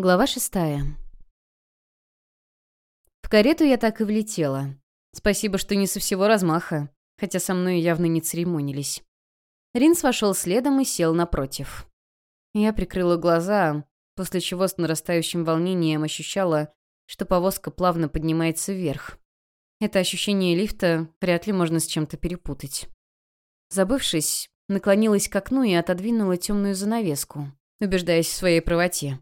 Глава шестая. В карету я так и влетела. Спасибо, что не со всего размаха, хотя со мной явно не церемонились. Ринс вошел следом и сел напротив. Я прикрыла глаза, после чего с нарастающим волнением ощущала, что повозка плавно поднимается вверх. Это ощущение лифта вряд ли можно с чем-то перепутать. Забывшись, наклонилась к окну и отодвинула темную занавеску, убеждаясь в своей правоте.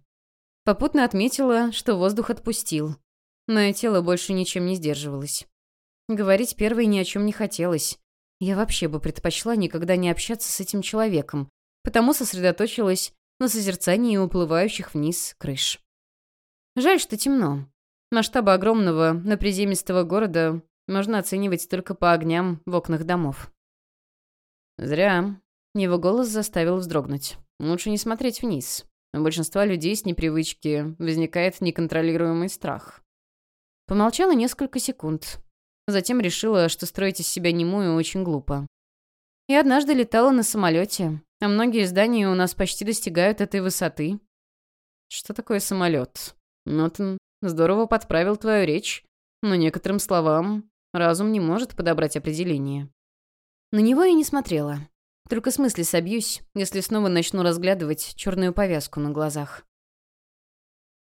Попутно отметила, что воздух отпустил. Мое тело больше ничем не сдерживалось. Говорить первой ни о чем не хотелось. Я вообще бы предпочла никогда не общаться с этим человеком, потому сосредоточилась на созерцании уплывающих вниз крыш. Жаль, что темно. Масштабы огромного, на приземистого города можно оценивать только по огням в окнах домов. Зря. Его голос заставил вздрогнуть. Лучше не смотреть вниз. У большинства людей с непривычки возникает неконтролируемый страх. Помолчала несколько секунд. Затем решила, что строить из себя немую очень глупо. Я однажды летала на самолете, а многие здания у нас почти достигают этой высоты. Что такое самолет? Нотон здорово подправил твою речь, но некоторым словам разум не может подобрать определение. На него я не смотрела. Только с мысли собьюсь, если снова начну разглядывать черную повязку на глазах.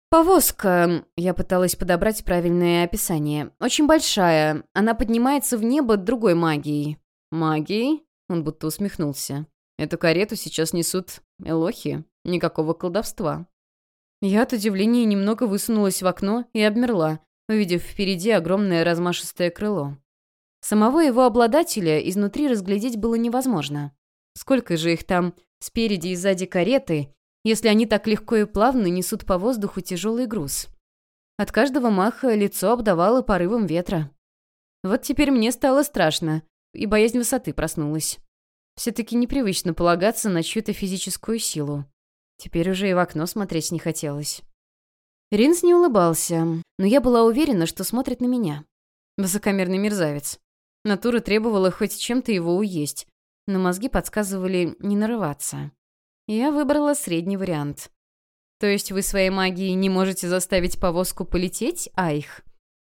«Повозка», — я пыталась подобрать правильное описание, — «очень большая. Она поднимается в небо другой магией». «Магией?» — он будто усмехнулся. «Эту карету сейчас несут элохи. Никакого колдовства». Я от удивления немного высунулась в окно и обмерла, увидев впереди огромное размашистое крыло. Самого его обладателя изнутри разглядеть было невозможно. Сколько же их там спереди и сзади кареты, если они так легко и плавно несут по воздуху тяжелый груз? От каждого маха лицо обдавало порывом ветра. Вот теперь мне стало страшно, и боязнь высоты проснулась. Все-таки непривычно полагаться на чью-то физическую силу. Теперь уже и в окно смотреть не хотелось. Ринс не улыбался, но я была уверена, что смотрит на меня. Высокомерный мерзавец. Натура требовала хоть чем-то его уесть, но мозги подсказывали не нарываться. Я выбрала средний вариант. То есть вы своей магией не можете заставить повозку полететь, а их?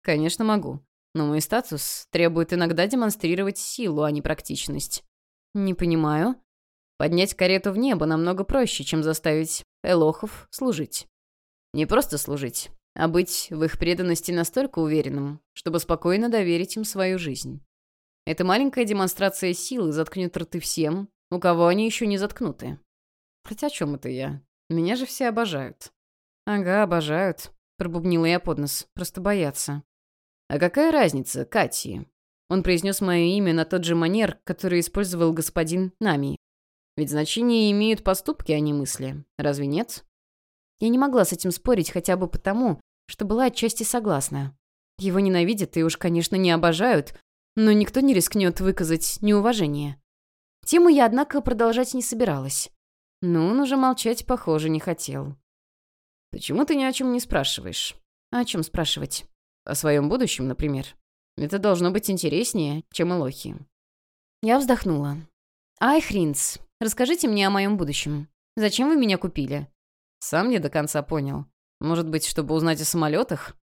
Конечно, могу. Но мой статус требует иногда демонстрировать силу, а не практичность. Не понимаю. Поднять карету в небо намного проще, чем заставить элохов служить. Не просто служить, а быть в их преданности настолько уверенным, чтобы спокойно доверить им свою жизнь. Эта маленькая демонстрация силы заткнет рты всем, у кого они еще не заткнуты. Хотя о чем это я? Меня же все обожают. Ага, обожают, пробубнила я под нос. Просто боятся. А какая разница, Кати? Он произнес мое имя на тот же манер, который использовал господин Нами. Ведь значение имеют поступки, а не мысли. Разве нет? Я не могла с этим спорить хотя бы потому, что была отчасти согласна. Его ненавидят и уж, конечно, не обожают, но никто не рискнет выказать неуважение. Тему я, однако, продолжать не собиралась. Но он уже молчать, похоже, не хотел. «Почему ты ни о чем не спрашиваешь?» «А «О чем спрашивать?» «О своем будущем, например. Это должно быть интереснее, чем Элохи». Я вздохнула. «Ай, Хринц, расскажите мне о моем будущем. Зачем вы меня купили?» «Сам не до конца понял. Может быть, чтобы узнать о самолетах?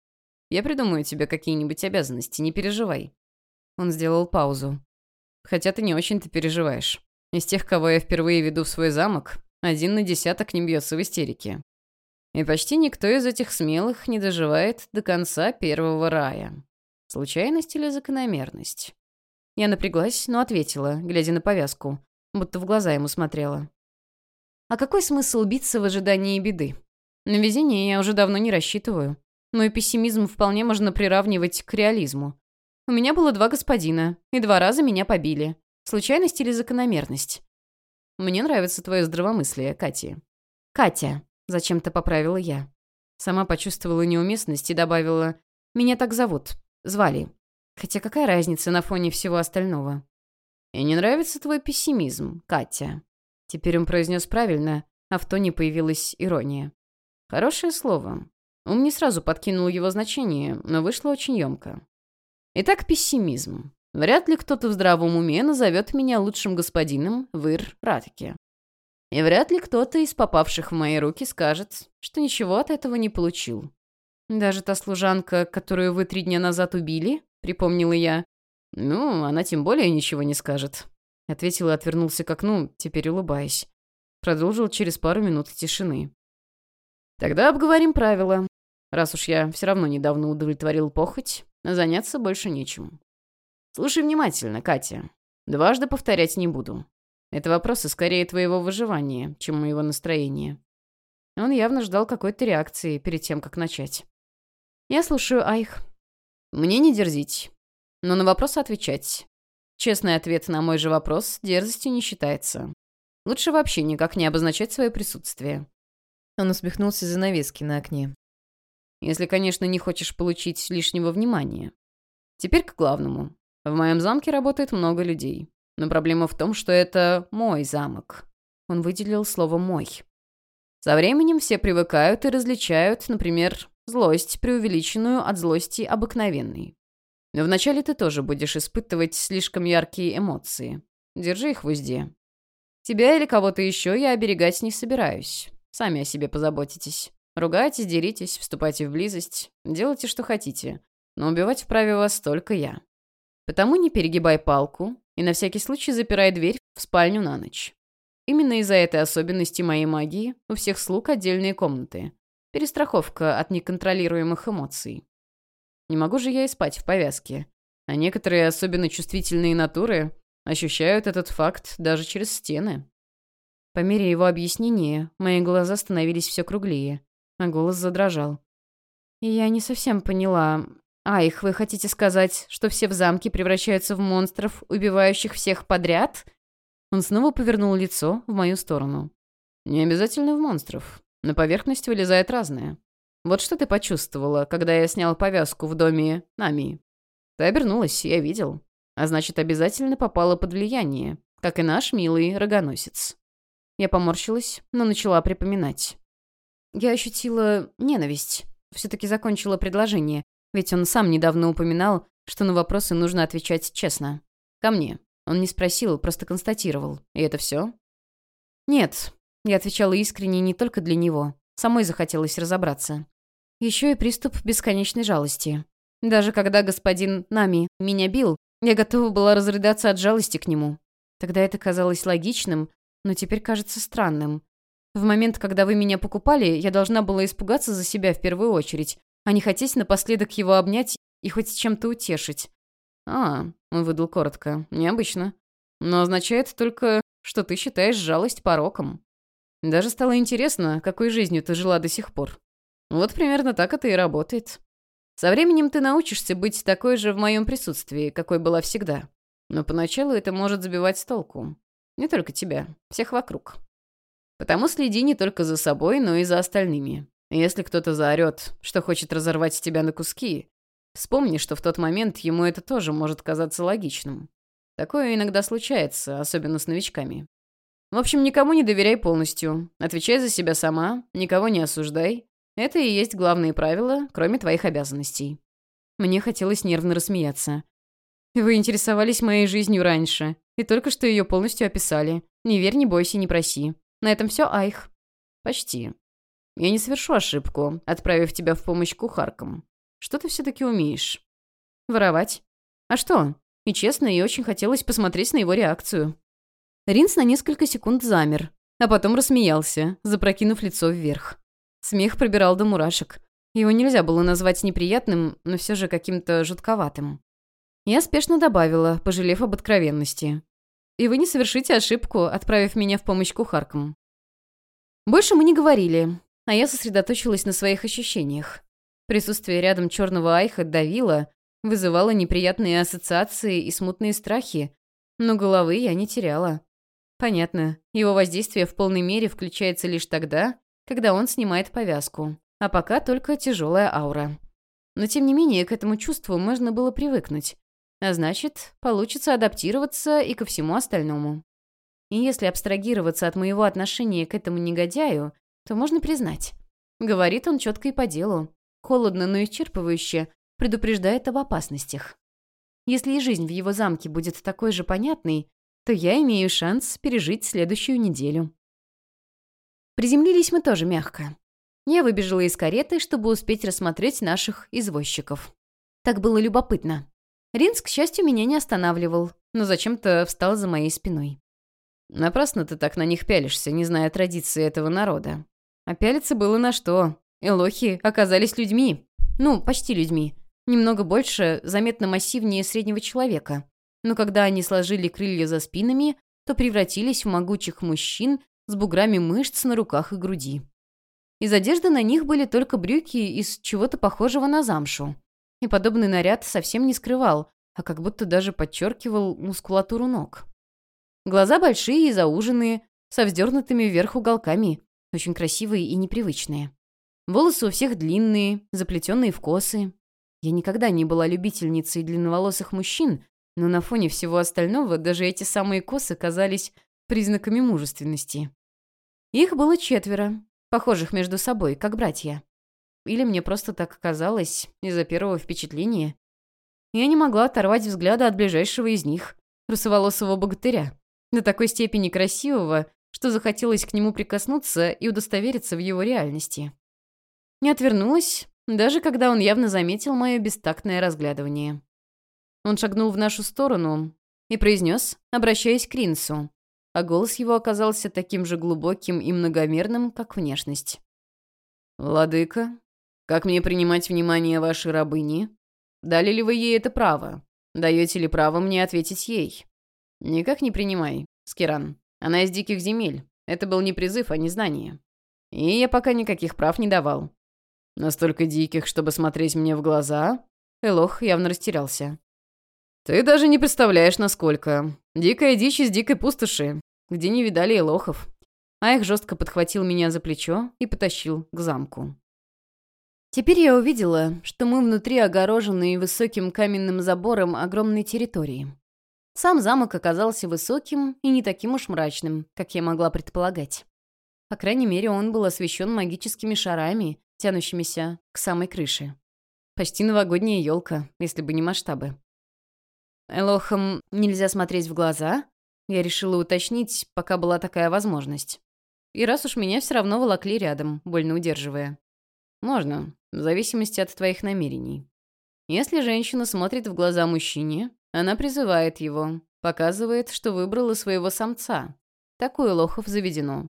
Я придумаю тебе какие-нибудь обязанности, не переживай. Он сделал паузу. «Хотя ты не очень-то переживаешь. Из тех, кого я впервые веду в свой замок, один на десяток не бьется в истерике. И почти никто из этих смелых не доживает до конца первого рая. Случайность или закономерность?» Я напряглась, но ответила, глядя на повязку, будто в глаза ему смотрела. «А какой смысл биться в ожидании беды? На везение я уже давно не рассчитываю. Мой пессимизм вполне можно приравнивать к реализму. У меня было два господина, и два раза меня побили. Случайность или закономерность? Мне нравится твое здравомыслие, Катя. Катя, зачем-то поправила я. Сама почувствовала неуместность и добавила «Меня так зовут. Звали. Хотя какая разница на фоне всего остального?» «И не нравится твой пессимизм, Катя». Теперь он произнес правильно, а в тоне появилась ирония. Хорошее слово. Ум не сразу подкинул его значение, но вышло очень емко. Итак, пессимизм. Вряд ли кто-то в здравом уме назовет меня лучшим господином в Ир-Ратке. И вряд ли кто-то из попавших в мои руки скажет, что ничего от этого не получил. «Даже та служанка, которую вы три дня назад убили?» — припомнила я. «Ну, она тем более ничего не скажет», — ответил и отвернулся к окну, теперь улыбаясь. Продолжил через пару минут тишины. «Тогда обговорим правила. Раз уж я все равно недавно удовлетворил похоть, заняться больше нечем. Слушай внимательно, Катя. Дважды повторять не буду. Это вопросы скорее твоего выживания, чем моего настроения». Он явно ждал какой-то реакции перед тем, как начать. «Я слушаю, Айх». «Мне не дерзить, но на вопросы отвечать. Честный ответ на мой же вопрос дерзостью не считается. Лучше вообще никак не обозначать свое присутствие». Он усмехнулся за навески на окне. «Если, конечно, не хочешь получить лишнего внимания. Теперь к главному. В моем замке работает много людей. Но проблема в том, что это мой замок». Он выделил слово «мой». Со временем все привыкают и различают, например, Злость, преувеличенную от злости обыкновенной. Но вначале ты тоже будешь испытывать слишком яркие эмоции. Держи их в узде. Тебя или кого-то еще я оберегать не собираюсь. Сами о себе позаботитесь. Ругайтесь, деритесь, вступайте в близость. Делайте, что хотите. Но убивать вправе вас только я. Потому не перегибай палку и на всякий случай запирай дверь в спальню на ночь. Именно из-за этой особенности моей магии у всех слуг отдельные комнаты. Перестраховка от неконтролируемых эмоций. Не могу же я и спать в повязке. А некоторые особенно чувствительные натуры ощущают этот факт даже через стены. По мере его объяснения, мои глаза становились все круглее, а голос задрожал. «Я не совсем поняла. А, их вы хотите сказать, что все в замке превращаются в монстров, убивающих всех подряд?» Он снова повернул лицо в мою сторону. «Не обязательно в монстров. На поверхность вылезает разное. Вот что ты почувствовала, когда я снял повязку в доме Нами? Ты обернулась, я видел. А значит, обязательно попала под влияние, как и наш милый рогоносец. Я поморщилась, но начала припоминать. Я ощутила ненависть. Все-таки закончила предложение, ведь он сам недавно упоминал, что на вопросы нужно отвечать честно. Ко мне. Он не спросил, просто констатировал. И это все? Нет, я отвечала искренне не только для него. Самой захотелось разобраться. Еще и приступ бесконечной жалости. Даже когда господин Нами меня бил, я готова была разрыдаться от жалости к нему. Тогда это казалось логичным, но теперь кажется странным. В момент, когда вы меня покупали, я должна была испугаться за себя в первую очередь, а не хотеть напоследок его обнять и хоть чем-то утешить. «А», — он выдал коротко, — «необычно. Но означает только, что ты считаешь жалость пороком». Даже стало интересно, какой жизнью ты жила до сих пор. Вот примерно так это и работает. Со временем ты научишься быть такой же в моем присутствии, какой была всегда. Но поначалу это может сбивать с толку. Не только тебя, всех вокруг. Потому следи не только за собой, но и за остальными. Если кто-то заорет, что хочет разорвать тебя на куски, вспомни, что в тот момент ему это тоже может казаться логичным. Такое иногда случается, особенно с новичками. В общем, никому не доверяй полностью. Отвечай за себя сама, никого не осуждай. Это и есть главные правила, кроме твоих обязанностей». Мне хотелось нервно рассмеяться. «Вы интересовались моей жизнью раньше, и только что ее полностью описали. Не верь, не бойся, не проси. На этом все, Айх». «Почти. Я не совершу ошибку, отправив тебя в помощь кухаркам. Что ты все-таки умеешь?» «Воровать. А что?» И честно, и очень хотелось посмотреть на его реакцию. Ринс на несколько секунд замер, а потом рассмеялся, запрокинув лицо вверх. Смех пробирал до мурашек. Его нельзя было назвать неприятным, но все же каким-то жутковатым. Я спешно добавила, пожалев об откровенности. «И вы не совершите ошибку, отправив меня в помощь кухаркам». Больше мы не говорили, а я сосредоточилась на своих ощущениях. Присутствие рядом черного айха давило, вызывало неприятные ассоциации и смутные страхи, но головы я не теряла. Понятно. Его воздействие в полной мере включается лишь тогда, когда он снимает повязку. А пока только тяжелая аура. Но тем не менее, к этому чувству можно было привыкнуть. А значит, получится адаптироваться и ко всему остальному. И если абстрагироваться от моего отношения к этому негодяю, то можно признать. Говорит он четко и по делу. Холодно, но исчерпывающе, предупреждает об опасностях. Если и жизнь в его замке будет такой же понятной, то я имею шанс пережить следующую неделю. Приземлились мы тоже мягко. Я выбежала из кареты, чтобы успеть рассмотреть наших извозчиков. Так было любопытно. Ринс, к счастью, меня не останавливал, но зачем-то встал за моей спиной. Напрасно ты так на них пялишься, не зная традиции этого народа. А пялиться было на что. Элохи оказались людьми. Ну, почти людьми. Немного больше, заметно массивнее среднего человека. Но когда они сложили крылья за спинами, то превратились в могучих мужчин с буграми мышц на руках и груди. Из одежды на них были только брюки из чего-то похожего на замшу. И подобный наряд совсем не скрывал, а как будто даже подчеркивал мускулатуру ног. Глаза большие и зауженные, со вздернутыми вверх уголками, очень красивые и непривычные. Волосы у всех длинные, заплетенные в косы. Я никогда не была любительницей длинноволосых мужчин, но на фоне всего остального даже эти самые косы казались признаками мужественности. Их было четверо, похожих между собой, как братья. Или мне просто так казалось из-за первого впечатления. Я не могла оторвать взгляда от ближайшего из них, русоволосого богатыря, до такой степени красивого, что захотелось к нему прикоснуться и удостовериться в его реальности. Не отвернулась, даже когда он явно заметил мое бестактное разглядывание. Он шагнул в нашу сторону и произнес, обращаясь к Ринсу, а голос его оказался таким же глубоким и многомерным, как внешность. «Владыка, как мне принимать внимание вашей рабыни? Дали ли вы ей это право? Даете ли право мне ответить ей? Никак не принимай, Скиран. Она из диких земель. Это был не призыв, а не знание. И я пока никаких прав не давал. Настолько диких, чтобы смотреть мне в глаза? Элох явно растерялся. Ты даже не представляешь, насколько. Дикая дичь из дикой пустоши, где не видали элохов. А их жестко подхватил меня за плечо и потащил к замку. Теперь я увидела, что мы внутри огорожены высоким каменным забором огромной территории. Сам замок оказался высоким и не таким уж мрачным, как я могла предполагать. По крайней мере, он был освещен магическими шарами, тянущимися к самой крыше. Почти новогодняя елка, если бы не масштабы. Элохам нельзя смотреть в глаза? Я решила уточнить, пока была такая возможность. И раз уж меня все равно волокли рядом, больно удерживая. Можно, в зависимости от твоих намерений. Если женщина смотрит в глаза мужчине, она призывает его, показывает, что выбрала своего самца. Такое лохов заведено.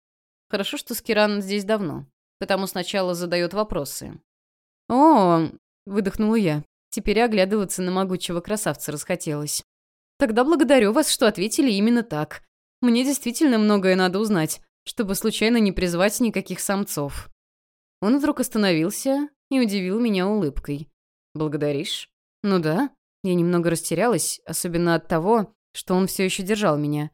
Хорошо, что Скиран здесь давно, потому сначала задает вопросы. «О!» — выдохнула я. Теперь оглядываться на могучего красавца расхотелось. Тогда благодарю вас, что ответили именно так. Мне действительно многое надо узнать, чтобы случайно не призвать никаких самцов. Он вдруг остановился и удивил меня улыбкой. «Благодаришь?» «Ну да». Я немного растерялась, особенно от того, что он все еще держал меня.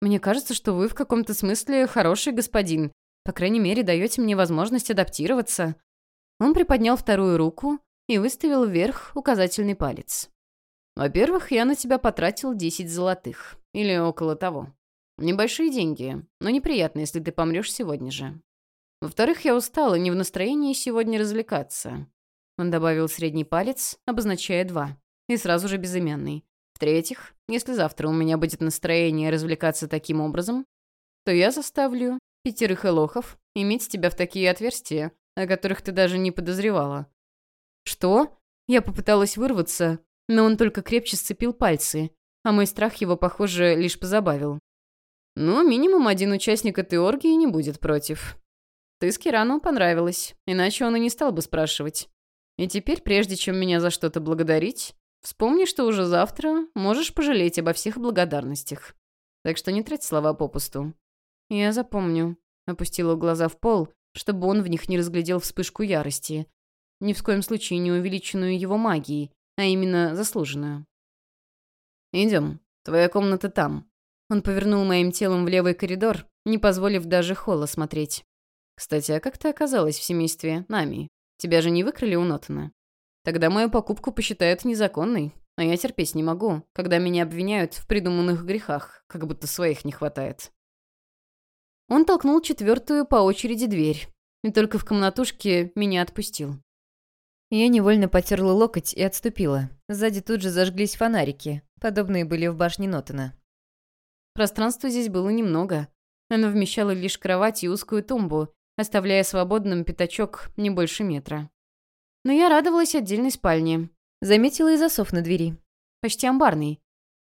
«Мне кажется, что вы в каком-то смысле хороший господин. По крайней мере, даете мне возможность адаптироваться». Он приподнял вторую руку и выставил вверх указательный палец. «Во-первых, я на тебя потратил 10 золотых. Или около того. Небольшие деньги, но неприятно, если ты помрешь сегодня же. Во-вторых, я устал и не в настроении сегодня развлекаться». Он добавил средний палец, обозначая два, и сразу же безымянный. В-третьих, если завтра у меня будет настроение развлекаться таким образом, то я заставлю пятерых элохов иметь тебя в такие отверстия, о которых ты даже не подозревала. «Что?» Я попыталась вырваться, но он только крепче сцепил пальцы, а мой страх его, похоже, лишь позабавил. «Ну, минимум один участник этой оргии не будет против. Ты с Кирану понравилась, иначе он и не стал бы спрашивать. И теперь, прежде чем меня за что-то благодарить, вспомни, что уже завтра можешь пожалеть обо всех благодарностях. Так что не трать слова попусту». «Я запомню», — опустила глаза в пол, чтобы он в них не разглядел вспышку ярости, ни в коем случае не увеличенную его магией, а именно заслуженную. «Идем. Твоя комната там». Он повернул моим телом в левый коридор, не позволив даже холла смотреть. «Кстати, а как ты оказалась в семействе Нами? Тебя же не выкрали у Нотана? Тогда мою покупку посчитают незаконной, а я терпеть не могу, когда меня обвиняют в придуманных грехах, как будто своих не хватает». Он толкнул четвертую по очереди дверь, и только в комнатушке меня отпустил. Я невольно потерла локоть и отступила. Сзади тут же зажглись фонарики. Подобные были в башне Нотена. Пространства здесь было немного. Оно вмещало лишь кровать и узкую тумбу, оставляя свободным пятачок не больше метра. Но я радовалась отдельной спальне. Заметила и засов на двери. Почти амбарный.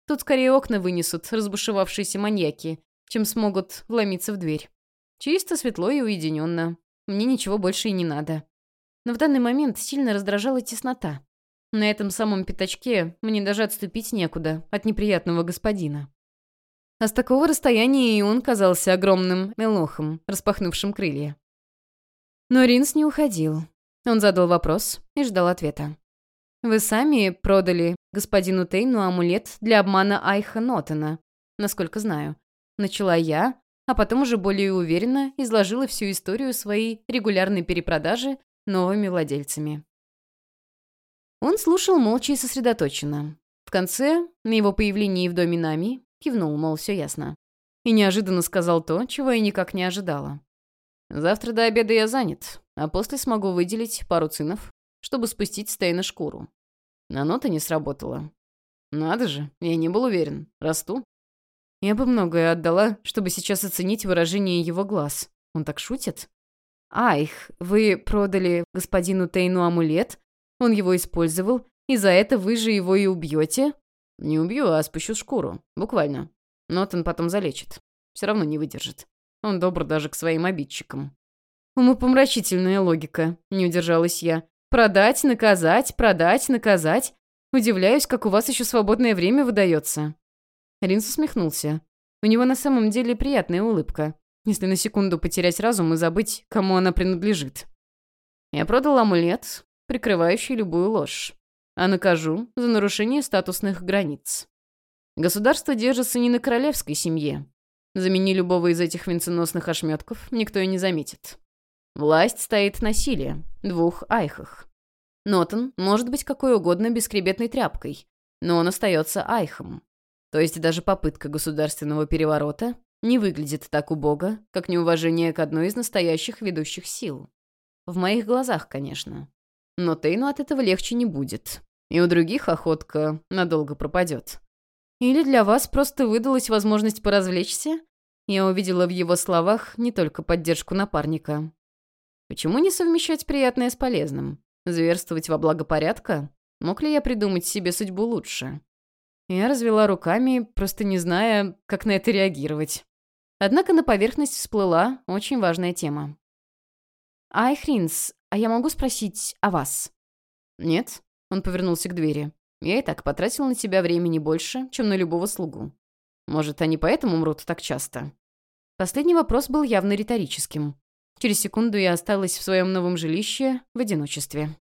Тут скорее окна вынесут разбушевавшиеся маньяки, чем смогут вломиться в дверь. Чисто, светло и уединенно. Мне ничего больше и не надо. Но в данный момент сильно раздражала теснота. На этом самом пятачке мне даже отступить некуда от неприятного господина. А с такого расстояния и он казался огромным мелохом, распахнувшим крылья. Но Ринс не уходил. Он задал вопрос и ждал ответа. «Вы сами продали господину Тейну амулет для обмана Айха Нотена, насколько знаю. Начала я, а потом уже более уверенно изложила всю историю своей регулярной перепродажи новыми владельцами. Он слушал молча и сосредоточенно. В конце, на его появлении в доме Нами, кивнул, мол, все ясно. И неожиданно сказал то, чего я никак не ожидала. «Завтра до обеда я занят, а после смогу выделить пару цинов, чтобы спустить с Тейна шкуру. На нота не сработала. Надо же, я не был уверен. Расту. Я бы многое отдала, чтобы сейчас оценить выражение его глаз. Он так шутит? «Айх, вы продали господину Тейну амулет, он его использовал, и за это вы же его и убьете?» «Не убью, а спущу шкуру. Буквально. Нотон потом залечит. Все равно не выдержит. Он добр даже к своим обидчикам». «Умопомрачительная логика», — не удержалась я. «Продать, наказать, продать, наказать. Удивляюсь, как у вас еще свободное время выдается». Ринс усмехнулся. У него на самом деле приятная улыбка, если на секунду потерять разум и забыть, кому она принадлежит. Я продал амулет, прикрывающий любую ложь, а накажу за нарушение статусных границ. Государство держится не на королевской семье. Замени любого из этих венценосных ошметков, никто и не заметит. Власть стоит на силе, двух айхах. Нотон может быть какой угодно бескребетной тряпкой, но он остается айхом. То есть даже попытка государственного переворота не выглядит так убого, как неуважение к одной из настоящих ведущих сил. В моих глазах, конечно. Но Тейну от этого легче не будет. И у других охотка надолго пропадет. Или для вас просто выдалась возможность поразвлечься? Я увидела в его словах не только поддержку напарника. Почему не совмещать приятное с полезным? Зверствовать во благо порядка? Мог ли я придумать себе судьбу лучше? Я развела руками, просто не зная, как на это реагировать. Однако на поверхность всплыла очень важная тема. «Айхринс, а я могу спросить о вас?» «Нет», — он повернулся к двери. «Я и так потратил на тебя времени больше, чем на любого слугу. Может, они поэтому мрут так часто?» Последний вопрос был явно риторическим. Через секунду я осталась в своем новом жилище в одиночестве.